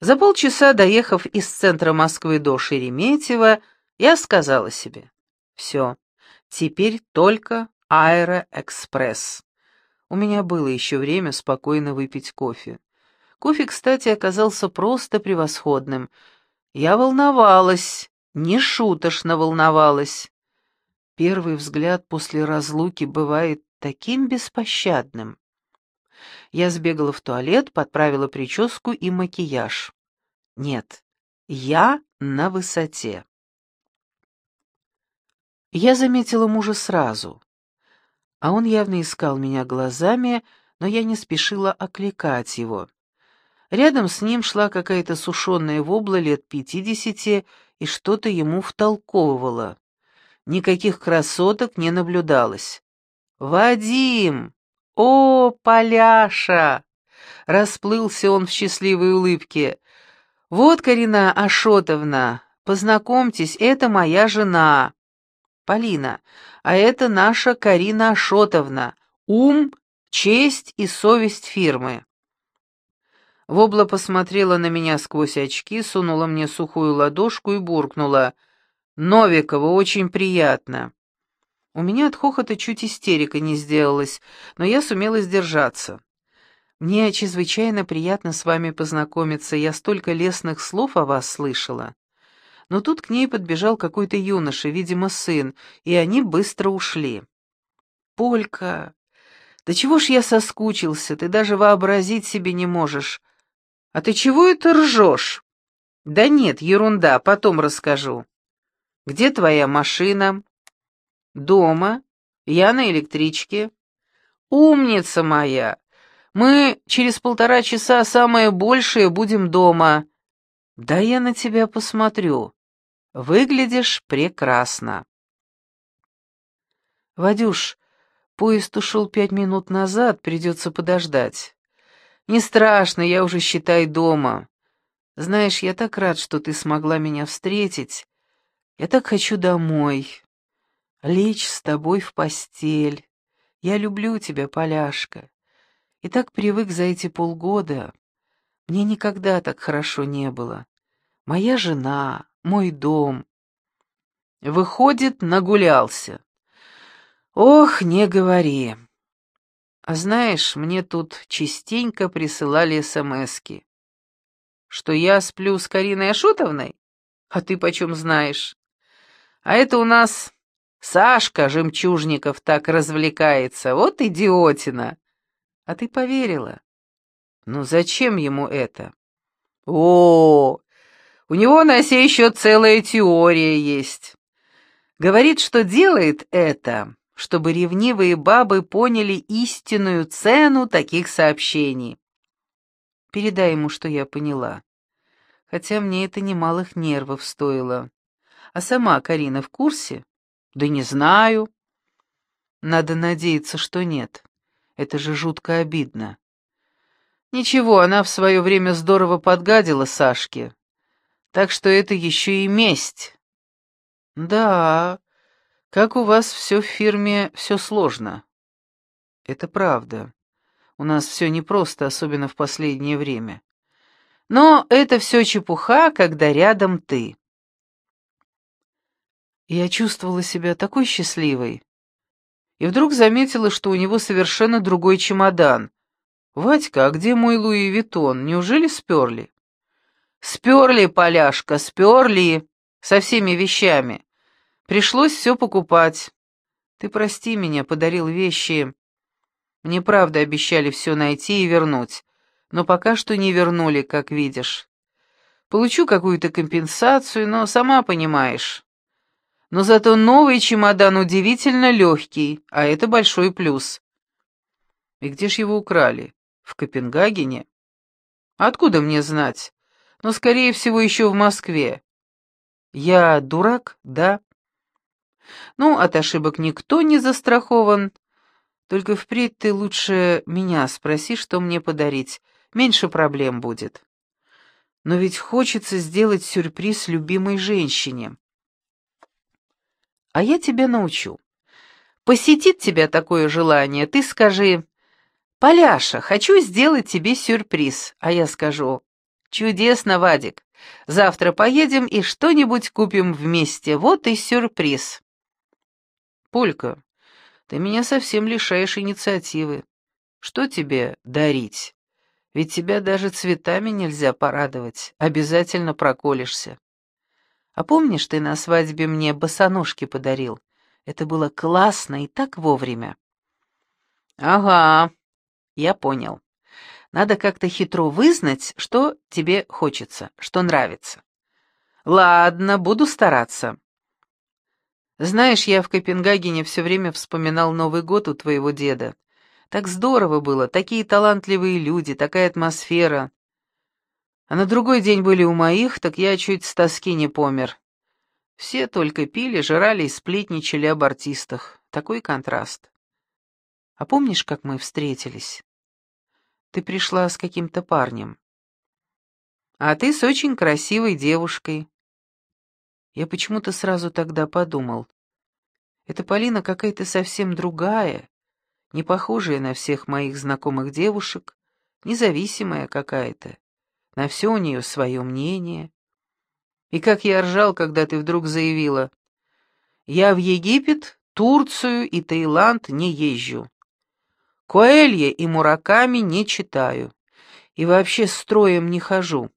За полчаса, доехав из центра Москвы до Шереметьево, я сказала себе, все, теперь только аэроэкспресс. У меня было еще время спокойно выпить кофе. Кофе, кстати, оказался просто превосходным. Я волновалась, не шуточно волновалась. Первый взгляд после разлуки бывает таким беспощадным. Я сбегала в туалет, подправила прическу и макияж. Нет, я на высоте. Я заметила мужа сразу, а он явно искал меня глазами, но я не спешила окликать его. Рядом с ним шла какая-то сушеная вобла лет пятидесяти и что-то ему втолковывала. Никаких красоток не наблюдалось. «Вадим! О, Поляша!» Расплылся он в счастливой улыбке. «Вот, Карина Ашотовна, познакомьтесь, это моя жена. Полина, а это наша Карина Ашотовна. Ум, честь и совесть фирмы». Вобла посмотрела на меня сквозь очки, сунула мне сухую ладошку и буркнула. «Новикова, очень приятно». У меня от хохота чуть истерика не сделалась, но я сумела сдержаться. Мне чрезвычайно приятно с вами познакомиться, я столько лестных слов о вас слышала. Но тут к ней подбежал какой-то юноша, видимо, сын, и они быстро ушли. Полька, да чего ж я соскучился, ты даже вообразить себе не можешь. А ты чего это ржешь? Да нет, ерунда, потом расскажу. Где твоя машина? «Дома. Я на электричке». «Умница моя! Мы через полтора часа самое большее будем дома. Да я на тебя посмотрю. Выглядишь прекрасно». «Вадюш, поезд ушел пять минут назад, придется подождать». «Не страшно, я уже, считай, дома. Знаешь, я так рад, что ты смогла меня встретить. Я так хочу домой лечь с тобой в постель. Я люблю тебя, Поляшка. И так привык за эти полгода. Мне никогда так хорошо не было. Моя жена, мой дом. Выходит, нагулялся. Ох, не говори. А знаешь, мне тут частенько присылали смски. Что я сплю с Кариной Ашотовной? А ты почем знаешь? А это у нас Сашка Жемчужников так развлекается, вот идиотина. А ты поверила? Ну зачем ему это? О, у него на сей еще целая теория есть. Говорит, что делает это, чтобы ревнивые бабы поняли истинную цену таких сообщений. Передай ему, что я поняла. Хотя мне это немалых нервов стоило. А сама Карина в курсе? Да не знаю. Надо надеяться, что нет. Это же жутко обидно. Ничего, она в свое время здорово подгадила Сашке. Так что это еще и месть. Да, как у вас все в фирме, все сложно. Это правда. У нас все непросто, особенно в последнее время. Но это все чепуха, когда рядом ты. Я чувствовала себя такой счастливой. И вдруг заметила, что у него совершенно другой чемодан. «Вадька, а где мой Луи Виттон? Неужели сперли?» «Сперли, поляшка, сперли! Со всеми вещами. Пришлось все покупать. Ты прости меня, подарил вещи. Мне правда обещали все найти и вернуть, но пока что не вернули, как видишь. Получу какую-то компенсацию, но сама понимаешь». Но зато новый чемодан удивительно легкий, а это большой плюс. И где ж его украли? В Копенгагене? Откуда мне знать? Но, скорее всего, еще в Москве. Я дурак, да? Ну, от ошибок никто не застрахован. Только впредь ты лучше меня спроси, что мне подарить. Меньше проблем будет. Но ведь хочется сделать сюрприз любимой женщине. А я тебя научу. Посетит тебя такое желание, ты скажи, «Поляша, хочу сделать тебе сюрприз», а я скажу, Чудесно, Вадик. Завтра поедем и что-нибудь купим вместе. Вот и сюрприз. Полька, ты меня совсем лишаешь инициативы. Что тебе дарить? Ведь тебя даже цветами нельзя порадовать, обязательно проколешься. А помнишь, ты на свадьбе мне босоножки подарил? Это было классно и так вовремя. Ага, я понял. Надо как-то хитро вызнать, что тебе хочется, что нравится. Ладно, буду стараться. Знаешь, я в Копенгагене все время вспоминал Новый год у твоего деда. Так здорово было, такие талантливые люди, такая атмосфера. А на другой день были у моих, так я чуть с тоски не помер. Все только пили, жрали и сплетничали об артистах. Такой контраст. А помнишь, как мы встретились? Ты пришла с каким-то парнем. А ты с очень красивой девушкой. Я почему-то сразу тогда подумал. Эта Полина какая-то совсем другая, не похожая на всех моих знакомых девушек, независимая какая-то. На все у нее свое мнение. И как я ржал, когда ты вдруг заявила, «Я в Египет, Турцию и Таиланд не езжу. Коэлье и Мураками не читаю. И вообще строем не хожу.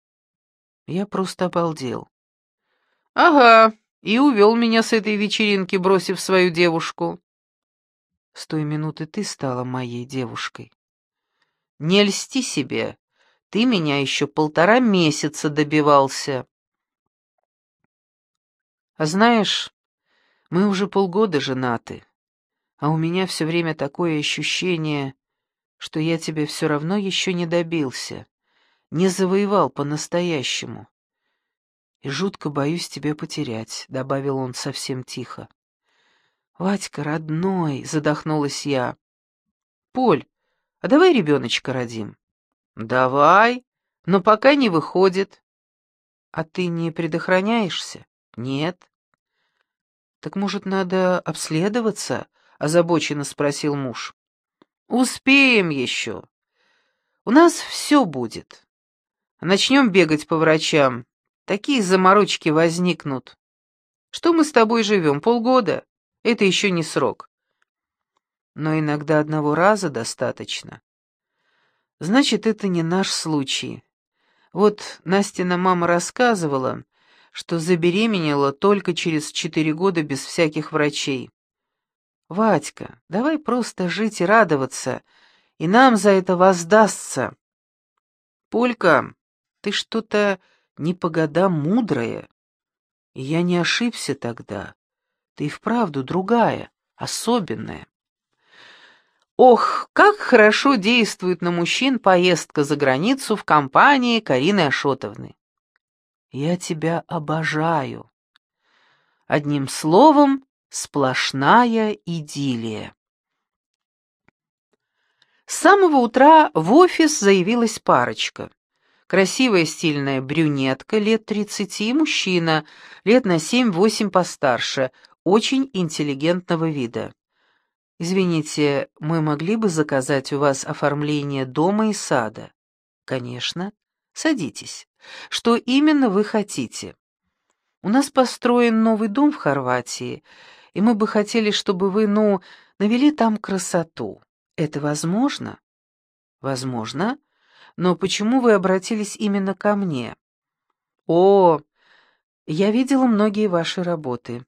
Я просто обалдел. Ага, и увел меня с этой вечеринки, бросив свою девушку. С той минуты ты стала моей девушкой. Не льсти себе. Ты меня еще полтора месяца добивался. А знаешь, мы уже полгода женаты а у меня все время такое ощущение, что я тебя все равно еще не добился, не завоевал по-настоящему. И жутко боюсь тебя потерять», — добавил он совсем тихо. «Вадька, родной», — задохнулась я. «Поль, а давай ребеночка родим?» «Давай, но пока не выходит». «А ты не предохраняешься?» «Нет». «Так, может, надо обследоваться?» озабоченно спросил муж. «Успеем еще. У нас все будет. Начнем бегать по врачам. Такие заморочки возникнут. Что мы с тобой живем? Полгода? Это еще не срок. Но иногда одного раза достаточно. Значит, это не наш случай. Вот Настина мама рассказывала, что забеременела только через четыре года без всяких врачей. «Вадька, давай просто жить и радоваться, и нам за это воздастся». «Полька, ты что-то не по годам мудрая. Я не ошибся тогда. Ты и вправду другая, особенная». Ох, как хорошо действует на мужчин поездка за границу в компании Карины Ашотовны. Я тебя обожаю. Одним словом, Сплошная идиллия. С самого утра в офис заявилась парочка. Красивая стильная брюнетка лет тридцати и мужчина лет на семь-восемь постарше, очень интеллигентного вида. «Извините, мы могли бы заказать у вас оформление дома и сада?» «Конечно. Садитесь. Что именно вы хотите?» «У нас построен новый дом в Хорватии, и мы бы хотели, чтобы вы, ну, навели там красоту. Это возможно? Возможно. Но почему вы обратились именно ко мне? О, я видела многие ваши работы,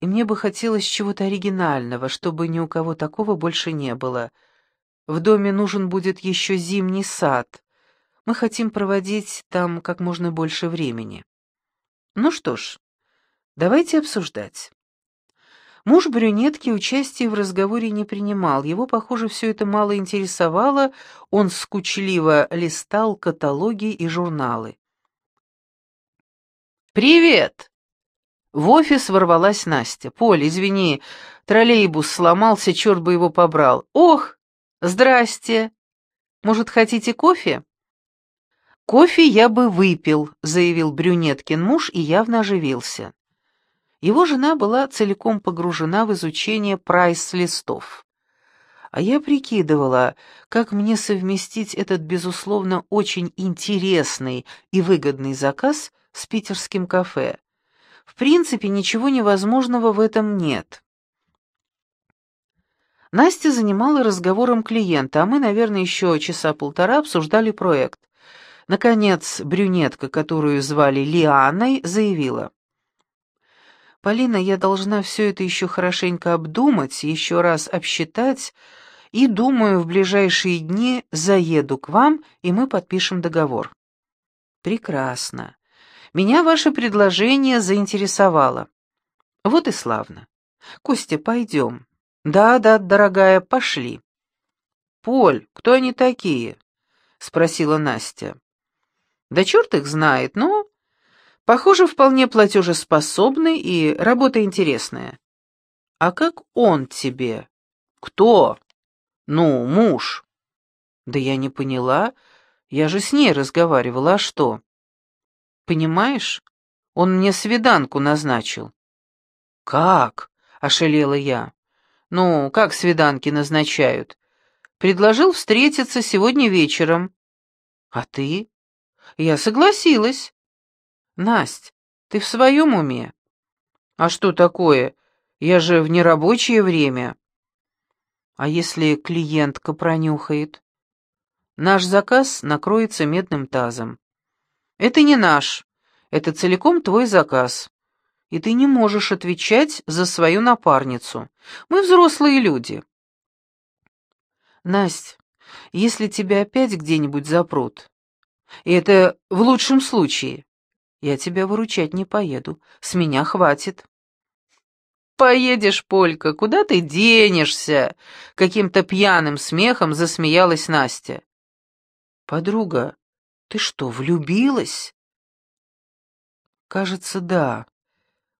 и мне бы хотелось чего-то оригинального, чтобы ни у кого такого больше не было. В доме нужен будет еще зимний сад. Мы хотим проводить там как можно больше времени. Ну что ж, давайте обсуждать. Муж брюнетки участия в разговоре не принимал, его, похоже, все это мало интересовало, он скучливо листал каталоги и журналы. «Привет!» В офис ворвалась Настя. «Поль, извини, троллейбус сломался, черт бы его побрал. Ох, здрасте! Может, хотите кофе?» «Кофе я бы выпил», — заявил брюнеткин муж и явно оживился. Его жена была целиком погружена в изучение прайс-листов. А я прикидывала, как мне совместить этот, безусловно, очень интересный и выгодный заказ с питерским кафе. В принципе, ничего невозможного в этом нет. Настя занимала разговором клиента, а мы, наверное, еще часа полтора обсуждали проект. Наконец, брюнетка, которую звали Лианой, заявила. «Полина, я должна все это еще хорошенько обдумать, еще раз обсчитать, и, думаю, в ближайшие дни заеду к вам, и мы подпишем договор». «Прекрасно. Меня ваше предложение заинтересовало». «Вот и славно. Костя, пойдем». «Да, да, дорогая, пошли». «Поль, кто они такие?» — спросила Настя. «Да черт их знает, но, похоже, вполне платежеспособный и работа интересная». «А как он тебе?» «Кто?» «Ну, муж». «Да я не поняла. Я же с ней разговаривала, а что?» «Понимаешь, он мне свиданку назначил». «Как?» — ошалела я. Ну, как свиданки назначают? Предложил встретиться сегодня вечером. А ты? Я согласилась. Насть, ты в своем уме? А что такое? Я же в нерабочее время. А если клиентка пронюхает? Наш заказ накроется медным тазом. Это не наш, это целиком твой заказ и ты не можешь отвечать за свою напарницу. Мы взрослые люди. Насть, если тебя опять где-нибудь запрут, и это в лучшем случае, я тебя выручать не поеду, с меня хватит. «Поедешь, Полька, куда ты денешься?» Каким-то пьяным смехом засмеялась Настя. «Подруга, ты что, влюбилась?» «Кажется, да.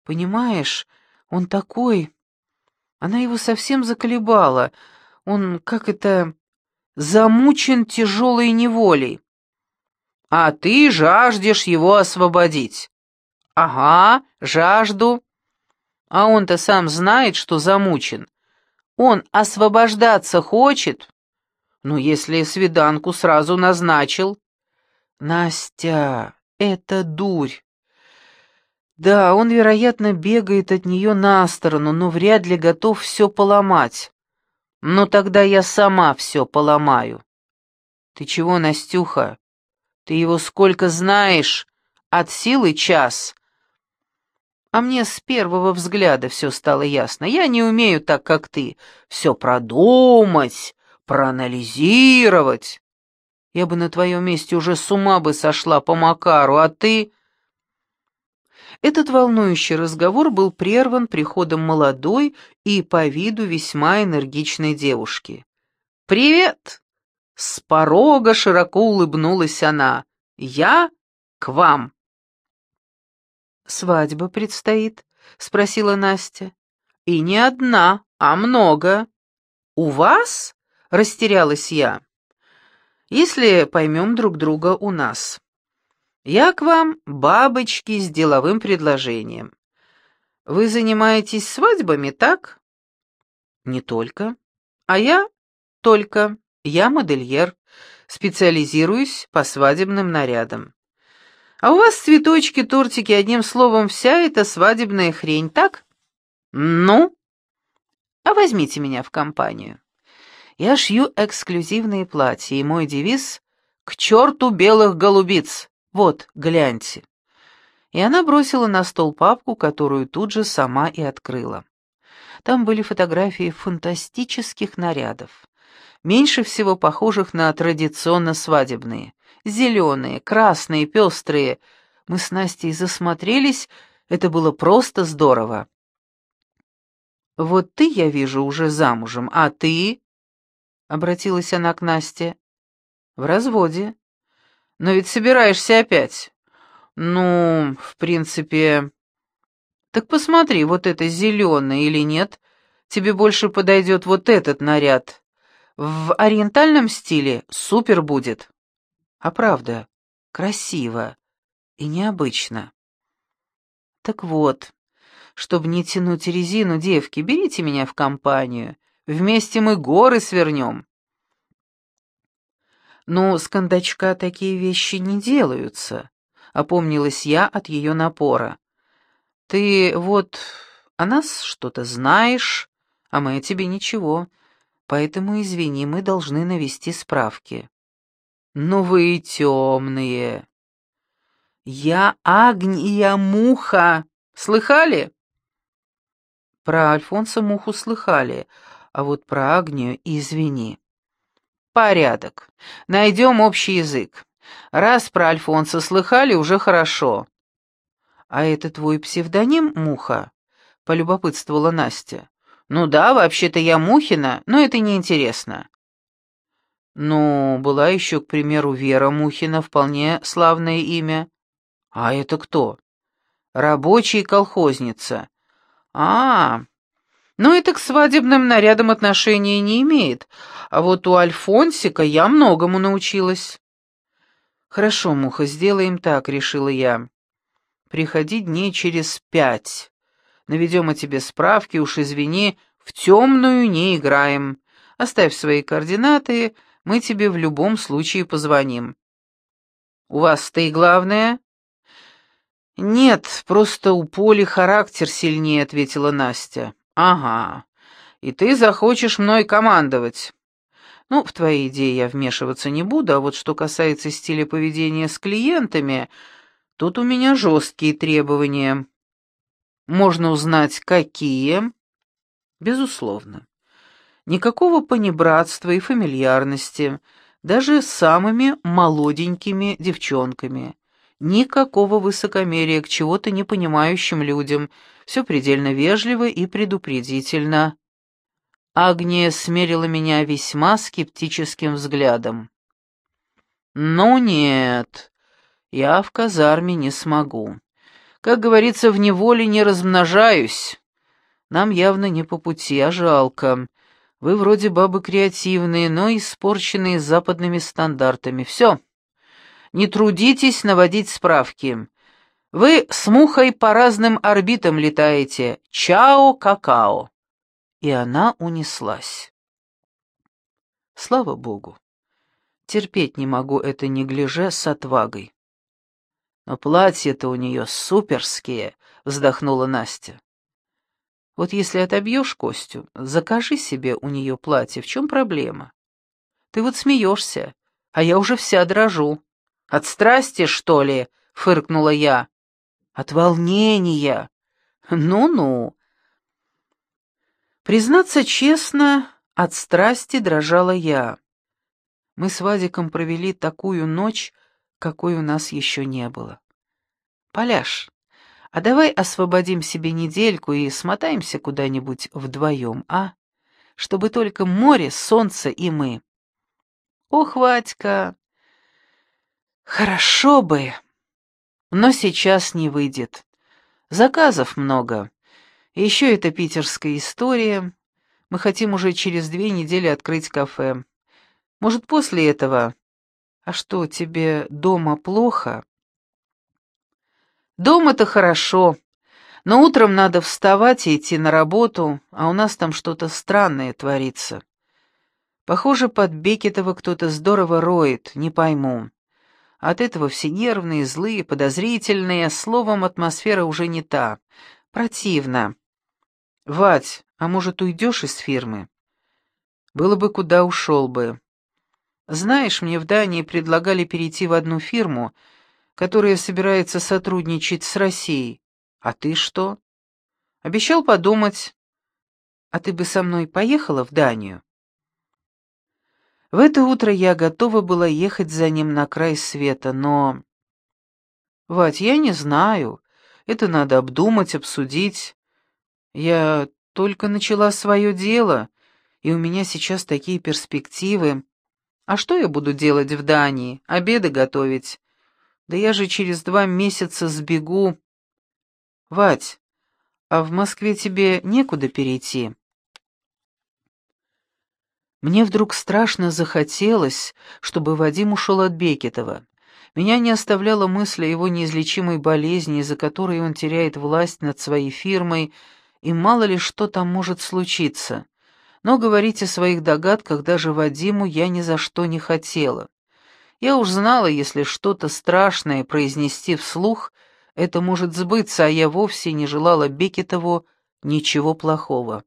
Понимаешь, он такой... Она его совсем заколебала. Он, как это, замучен тяжелой неволей. А ты жаждешь его освободить. Ага, жажду. А он-то сам знает, что замучен. Он освобождаться хочет. Ну, если свиданку сразу назначил. Настя, это дурь. Да, он, вероятно, бегает от нее на сторону, но вряд ли готов все поломать. Но тогда я сама все поломаю. Ты чего, Настюха? Ты его сколько знаешь? От силы час. А мне с первого взгляда все стало ясно. Я не умею так, как ты, все продумать, проанализировать. Я бы на твоем месте уже с ума бы сошла по Макару, а ты... Этот волнующий разговор был прерван приходом молодой и по виду весьма энергичной девушки. «Привет!» С порога широко улыбнулась она. «Я к вам!» «Свадьба предстоит?» — спросила Настя. «И не одна, а много. У вас?» — растерялась я. «Если поймем друг друга у нас». Я к вам, бабочки, с деловым предложением. Вы занимаетесь свадьбами, так? Не только. А я только. Я модельер, специализируюсь по свадебным нарядам. А у вас цветочки, тортики, одним словом, вся эта свадебная хрень, так? Ну? А возьмите меня в компанию. Я шью эксклюзивные платья, и мой девиз «К черту белых голубиц!» Вот, гляньте». И она бросила на стол папку, которую тут же сама и открыла. Там были фотографии фантастических нарядов, меньше всего похожих на традиционно свадебные. Зеленые, красные, пестрые. Мы с Настей засмотрелись, это было просто здорово. «Вот ты, я вижу, уже замужем, а ты?» — обратилась она к Насте. «В разводе. Но ведь собираешься опять. Ну, в принципе... Так посмотри, вот это зеленое или нет. Тебе больше подойдет вот этот наряд. В ориентальном стиле супер будет. А правда, красиво и необычно. Так вот, чтобы не тянуть резину, девки, берите меня в компанию. Вместе мы горы свернем». «Ну, с кондачка такие вещи не делаются», — опомнилась я от ее напора. «Ты вот о нас что-то знаешь, а мы о тебе ничего, поэтому, извини, мы должны навести справки». «Ну вы и темные!» «Я Агния Муха! Слыхали?» Про Альфонса Муху слыхали, а вот про Агнию извини. «Порядок. Найдем общий язык. Раз про Альфонса слыхали, уже хорошо». «А это твой псевдоним, Муха?» — полюбопытствовала Настя. «Ну да, вообще-то я Мухина, но это неинтересно». «Ну, была еще, к примеру, Вера Мухина, вполне славное имя». «А это кто?» «Рабочая колхозница». «А, ну это к свадебным нарядам отношения не имеет, а вот у Альфонсика я многому научилась». «Хорошо, Муха, сделаем так», — решила я. «Приходи дней через пять. Наведем о тебе справки, уж извини, в темную не играем. Оставь свои координаты, мы тебе в любом случае позвоним». «У вас-то и главное?» «Нет, просто у Поли характер сильнее», — ответила Настя. «Ага. И ты захочешь мной командовать». Ну, в твои идеи я вмешиваться не буду, а вот что касается стиля поведения с клиентами, тут у меня жесткие требования. Можно узнать, какие? Безусловно. Никакого понебратства и фамильярности, даже с самыми молоденькими девчонками. Никакого высокомерия к чего-то непонимающим людям, все предельно вежливо и предупредительно. Агния смерила меня весьма скептическим взглядом. «Ну нет, я в казарме не смогу. Как говорится, в неволе не размножаюсь. Нам явно не по пути, а жалко. Вы вроде бабы креативные, но испорченные западными стандартами. Все». Не трудитесь наводить справки. Вы с мухой по разным орбитам летаете. Чао-какао. И она унеслась. Слава богу. Терпеть не могу это неглиже с отвагой. Но платья-то у нее суперские, вздохнула Настя. Вот если отобьешь Костю, закажи себе у нее платье, в чем проблема? Ты вот смеешься, а я уже вся дрожу. От страсти, что ли?» — фыркнула я. «От волнения. Ну-ну». Признаться честно, от страсти дрожала я. Мы с Вадиком провели такую ночь, какой у нас еще не было. «Поляш, а давай освободим себе недельку и смотаемся куда-нибудь вдвоем, а? Чтобы только море, солнце и мы». «Ох, Вадька, Хорошо бы, но сейчас не выйдет. Заказов много. еще эта питерская история. Мы хотим уже через две недели открыть кафе. Может, после этого... А что, тебе дома плохо? Дома-то хорошо, но утром надо вставать и идти на работу, а у нас там что-то странное творится. Похоже, под Бекетова кто-то здорово роет, не пойму. От этого все нервные, злые, подозрительные, словом, атмосфера уже не та. Противно. «Вать, а может, уйдешь из фирмы?» «Было бы куда ушел бы. Знаешь, мне в Дании предлагали перейти в одну фирму, которая собирается сотрудничать с Россией. А ты что?» «Обещал подумать. А ты бы со мной поехала в Данию?» В это утро я готова была ехать за ним на край света, но... Вать, я не знаю. Это надо обдумать, обсудить. Я только начала свое дело, и у меня сейчас такие перспективы. А что я буду делать в Дании? Обеды готовить? Да я же через два месяца сбегу. Вать, а в Москве тебе некуда перейти? Мне вдруг страшно захотелось, чтобы Вадим ушел от Бекетова. Меня не оставляла мысль о его неизлечимой болезни, из-за которой он теряет власть над своей фирмой, и мало ли что там может случиться. но говорить о своих догадках даже Вадиму я ни за что не хотела. Я уж знала, если что-то страшное произнести вслух, это может сбыться, а я вовсе не желала Бекетову ничего плохого.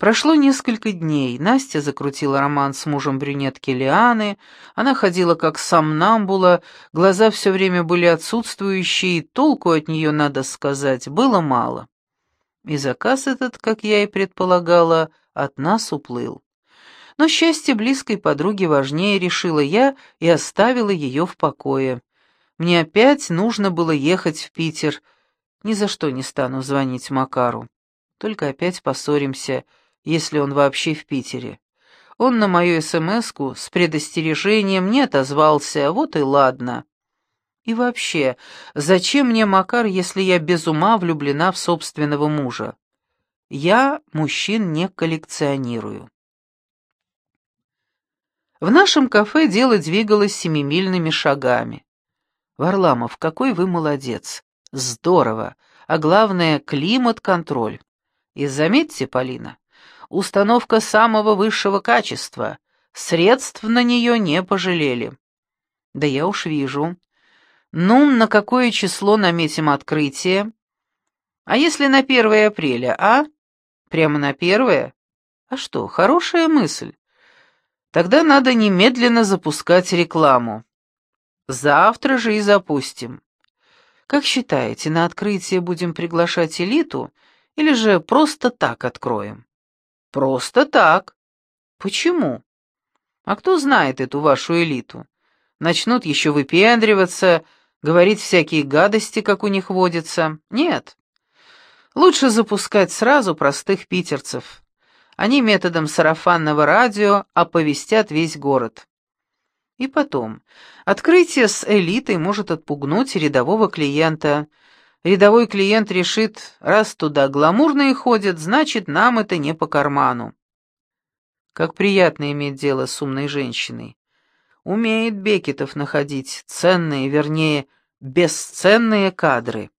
Прошло несколько дней. Настя закрутила роман с мужем брюнетки Лианы. Она ходила как сомнамбула, глаза все время были отсутствующие, и толку от нее, надо сказать, было мало. И заказ этот, как я и предполагала, от нас уплыл. Но счастье близкой подруги важнее, решила я и оставила ее в покое. Мне опять нужно было ехать в Питер. Ни за что не стану звонить Макару. Только опять поссоримся — если он вообще в Питере. Он на мою смс с предостережением не отозвался, вот и ладно. И вообще, зачем мне Макар, если я без ума влюблена в собственного мужа? Я мужчин не коллекционирую. В нашем кафе дело двигалось семимильными шагами. «Варламов, какой вы молодец! Здорово! А главное, климат-контроль. И заметьте, Полина, установка самого высшего качества. Средств на нее не пожалели. Да я уж вижу. Ну, на какое число наметим открытие? А если на 1 апреля, а? Прямо на первое? А что, хорошая мысль. Тогда надо немедленно запускать рекламу. Завтра же и запустим. Как считаете, на открытие будем приглашать элиту или же просто так откроем? Просто так. Почему? А кто знает эту вашу элиту? Начнут еще выпендриваться, говорить всякие гадости, как у них водится. Нет. Лучше запускать сразу простых питерцев. Они методом сарафанного радио оповестят весь город. И потом, открытие с элитой может отпугнуть рядового клиента – Рядовой клиент решит, раз туда гламурные ходят, значит, нам это не по карману. Как приятно иметь дело с умной женщиной. Умеет Бекетов находить ценные, вернее, бесценные кадры.